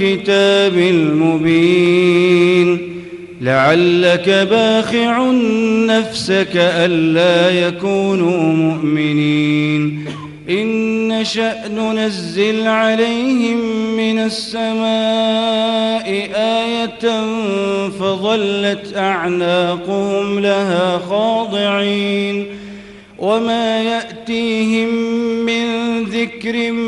الكتاب المبين. لعلك باخع نفسك ألا يكونوا مؤمنين. إن نشأ ننزل عليهم من السماء آية فظلت أعناقهم لها خاضعين. وما يأتيهم من ذكر من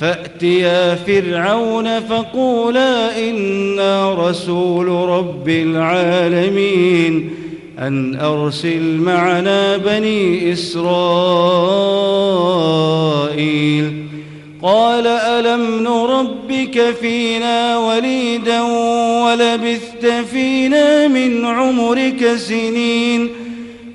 فأتيا فرعون فقولا إنا رسول رب العالمين أن أرسل معنا بني إسرائيل قال ألم نربك فينا وليدا ولبثت فينا من عمرك سنين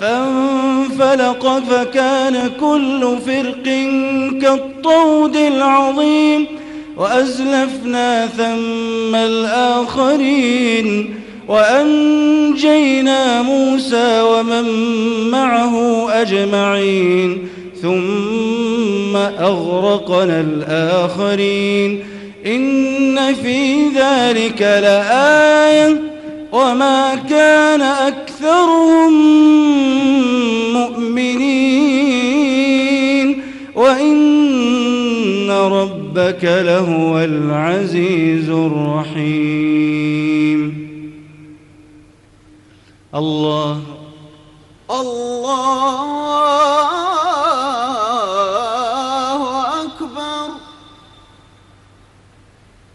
فانفلق فكان كل فرق كالطود العظيم وأزلفنا ثم الآخرين وأنجينا موسى ومن معه أجمعين ثم أغرقنا الآخرين إن في ذلك لآية وما كان أكثرهم مؤمنين. وإن ربك لهو العزيز الرحيم. الله. الله.